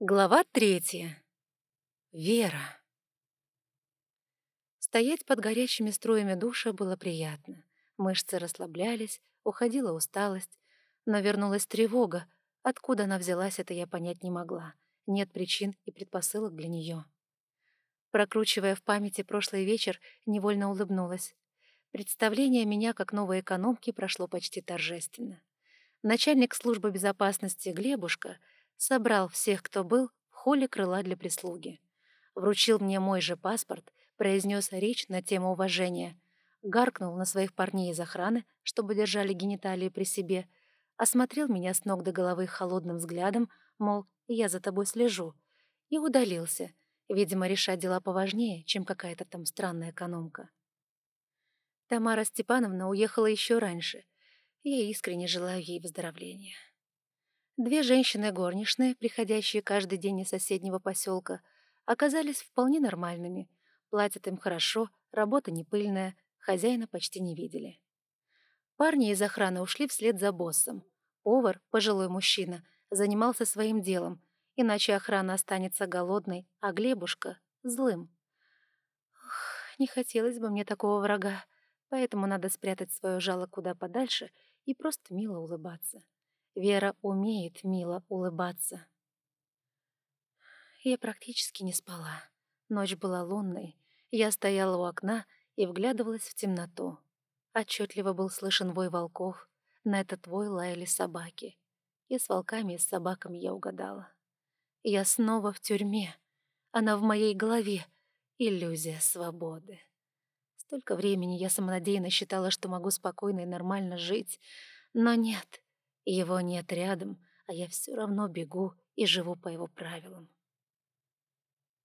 Глава третья. Вера. Стоять под горячими струями душа было приятно. Мышцы расслаблялись, уходила усталость, но вернулась тревога. Откуда она взялась, это я понять не могла. Нет причин и предпосылок для нее. Прокручивая в памяти прошлый вечер, невольно улыбнулась. Представление меня как новой экономки прошло почти торжественно. Начальник службы безопасности Глебушка — собрал всех, кто был, в холле крыла для прислуги. Вручил мне мой же паспорт, произнес речь на тему уважения, гаркнул на своих парней из охраны, чтобы держали гениталии при себе, осмотрел меня с ног до головы холодным взглядом, мол, я за тобой слежу, и удалился, видимо, решать дела поважнее, чем какая-то там странная экономка. Тамара Степановна уехала еще раньше. Я искренне желаю ей выздоровления. Две женщины-горничные, приходящие каждый день из соседнего поселка, оказались вполне нормальными. Платят им хорошо, работа не пыльная, хозяина почти не видели. Парни из охраны ушли вслед за боссом. Повар, пожилой мужчина, занимался своим делом, иначе охрана останется голодной, а Глебушка — злым. Ох, не хотелось бы мне такого врага, поэтому надо спрятать свое жало куда подальше и просто мило улыбаться. Вера умеет мило улыбаться. Я практически не спала. Ночь была лунной. Я стояла у окна и вглядывалась в темноту. Отчетливо был слышен вой волков. На этот вой лаяли собаки. И с волками, и с собаками я угадала. Я снова в тюрьме. Она в моей голове. Иллюзия свободы. Столько времени я самонадеянно считала, что могу спокойно и нормально жить. Но нет, его нет рядом, а я все равно бегу и живу по его правилам.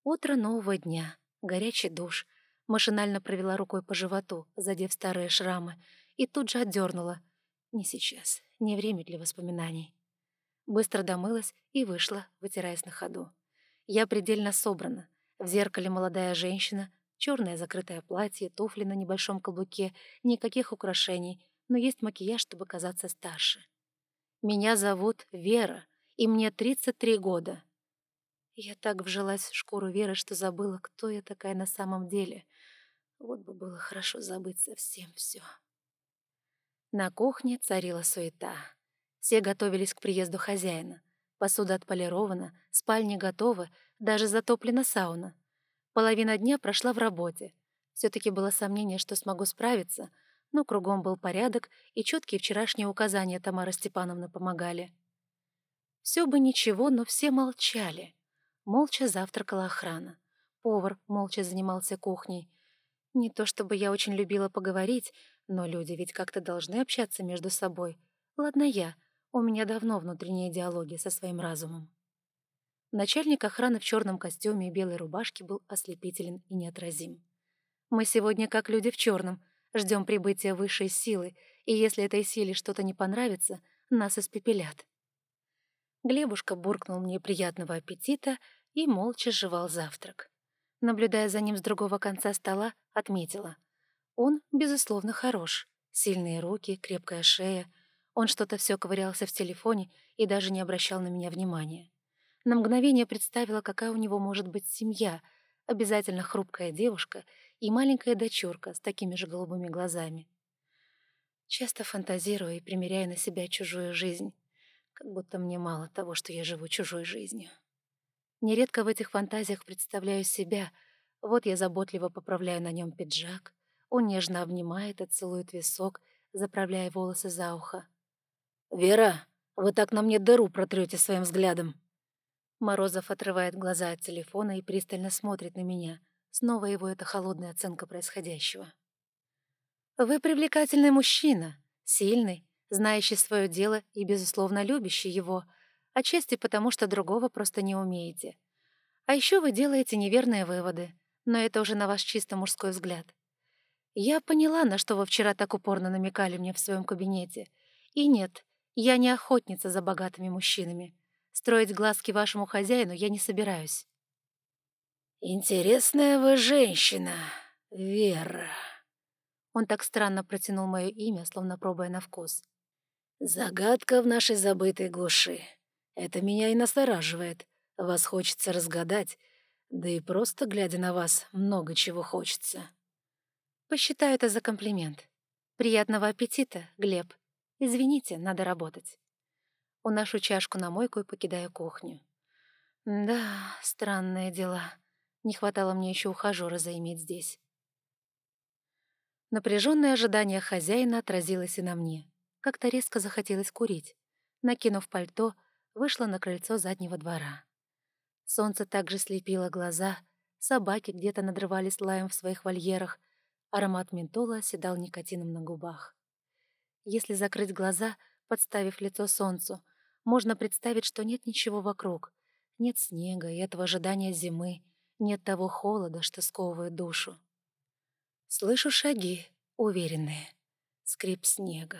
Утро нового дня, горячий душ. Машинально провела рукой по животу, задев старые шрамы, и тут же отдернула. Не сейчас, не время для воспоминаний. Быстро домылась и вышла, вытираясь на ходу. Я предельно собрана. В зеркале молодая женщина, черное закрытое платье, туфли на небольшом каблуке, никаких украшений, но есть макияж, чтобы казаться старше. Меня зовут Вера, и мне 33 года. Я так вжилась в шкуру Веры, что забыла, кто я такая на самом деле. Вот бы было хорошо забыть совсем все. На кухне царила суета. Все готовились к приезду хозяина. Посуда отполирована, спальни готовы, даже затоплена сауна. Половина дня прошла в работе. Все-таки было сомнение, что смогу справиться — но кругом был порядок, и четкие вчерашние указания Тамары Степановны помогали. Все бы ничего, но все молчали. Молча завтракала охрана. Повар молча занимался кухней. Не то чтобы я очень любила поговорить, но люди ведь как-то должны общаться между собой. Ладно я, у меня давно внутренняя диалоги со своим разумом. Начальник охраны в черном костюме и белой рубашке был ослепителен и неотразим. Мы сегодня как люди в черном — Ждем прибытия высшей силы, и если этой силе что-то не понравится, нас испепелят. Глебушка буркнул мне приятного аппетита и молча жевал завтрак. Наблюдая за ним с другого конца стола, отметила. Он, безусловно, хорош. Сильные руки, крепкая шея. Он что-то все ковырялся в телефоне и даже не обращал на меня внимания. На мгновение представила, какая у него может быть семья, обязательно хрупкая девушка — и маленькая дочурка с такими же голубыми глазами. Часто фантазирую и примеряю на себя чужую жизнь, как будто мне мало того, что я живу чужой жизнью. Нередко в этих фантазиях представляю себя, вот я заботливо поправляю на нем пиджак, он нежно обнимает и целует висок, заправляя волосы за ухо. «Вера, вы так на мне дыру протрете своим взглядом!» Морозов отрывает глаза от телефона и пристально смотрит на меня — Снова его эта холодная оценка происходящего. «Вы привлекательный мужчина, сильный, знающий свое дело и, безусловно, любящий его, отчасти потому, что другого просто не умеете. А еще вы делаете неверные выводы, но это уже на ваш чисто мужской взгляд. Я поняла, на что вы вчера так упорно намекали мне в своем кабинете. И нет, я не охотница за богатыми мужчинами. Строить глазки вашему хозяину я не собираюсь. «Интересная вы женщина, Вера». Он так странно протянул мое имя, словно пробуя на вкус. «Загадка в нашей забытой глуши. Это меня и настораживает. Вас хочется разгадать, да и просто, глядя на вас, много чего хочется. Посчитаю это за комплимент. Приятного аппетита, Глеб. Извините, надо работать. Уношу чашку на мойку и покидаю кухню. Да, странные дела. Не хватало мне еще ухажера заиметь здесь. Напряженное ожидание хозяина отразилось и на мне. Как-то резко захотелось курить. Накинув пальто, вышла на крыльцо заднего двора. Солнце также слепило глаза, собаки где-то надрывались лаем в своих вольерах, аромат ментола оседал никотином на губах. Если закрыть глаза, подставив лицо солнцу, можно представить, что нет ничего вокруг. Нет снега и этого ожидания зимы, нет того холода, что сковывает душу. Слышу шаги, уверенные. Скрип снега.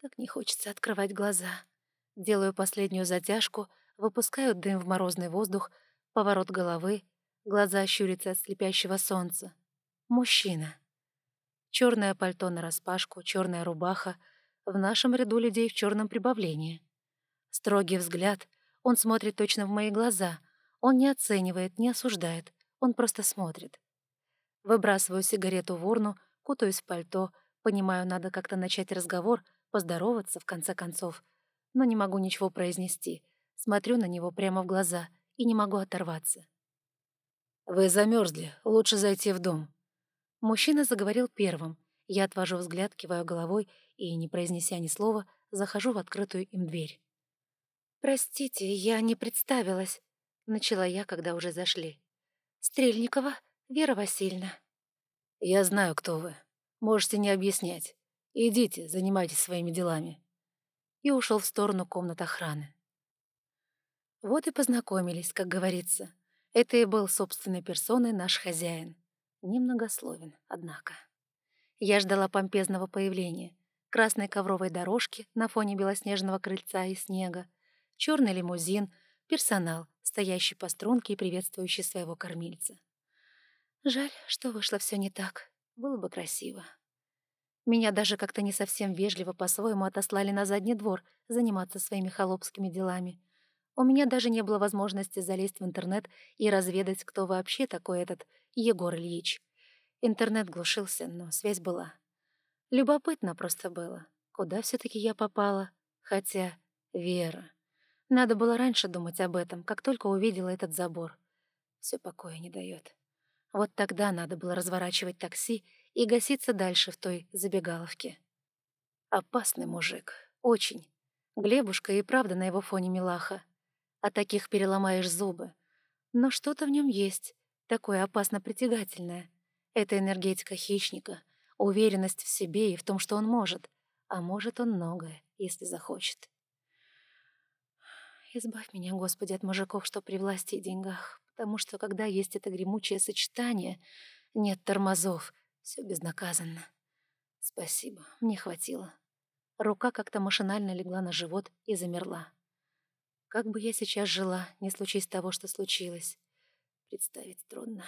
Так не хочется открывать глаза. Делаю последнюю затяжку, выпускаю дым в морозный воздух, поворот головы, глаза щурятся от слепящего солнца. Мужчина. Черное пальто нараспашку, черная рубаха. В нашем ряду людей в черном прибавлении. Строгий взгляд. Он смотрит точно в мои глаза. Он не оценивает, не осуждает. Он просто смотрит. Выбрасываю сигарету в урну, кутаюсь в пальто, понимаю, надо как-то начать разговор, поздороваться, в конце концов. Но не могу ничего произнести. Смотрю на него прямо в глаза и не могу оторваться. «Вы замерзли, лучше зайти в дом». Мужчина заговорил первым. Я отвожу взгляд, киваю головой и, не произнеся ни слова, захожу в открытую им дверь. «Простите, я не представилась», — начала я, когда уже зашли. «Стрельникова Вера Васильевна». «Я знаю, кто вы. Можете не объяснять. Идите, занимайтесь своими делами». И ушел в сторону комнат охраны. Вот и познакомились, как говорится. Это и был собственной персоной наш хозяин. Немногословен, однако. Я ждала помпезного появления. Красной ковровой дорожки на фоне белоснежного крыльца и снега, черный лимузин, персонал, стоящий по струнке и приветствующий своего кормильца. Жаль, что вышло все не так. Было бы красиво. Меня даже как-то не совсем вежливо по-своему отослали на задний двор заниматься своими холопскими делами. У меня даже не было возможности залезть в интернет и разведать, кто вообще такой этот Егор Ильич. Интернет глушился, но связь была. Любопытно просто было, куда все таки я попала. Хотя, Вера... Надо было раньше думать об этом, как только увидела этот забор. Все покоя не дает. Вот тогда надо было разворачивать такси и гаситься дальше в той забегаловке. Опасный мужик. Очень. Глебушка и правда на его фоне милаха. А таких переломаешь зубы. Но что-то в нем есть, такое опасно притягательное. Это энергетика хищника, уверенность в себе и в том, что он может. А может он многое, если захочет. Избавь меня, Господи, от мужиков, что при власти и деньгах, потому что когда есть это гремучее сочетание, нет тормозов, все безнаказанно. Спасибо, мне хватило. Рука как-то машинально легла на живот и замерла. Как бы я сейчас жила, не случись того, что случилось, представить трудно.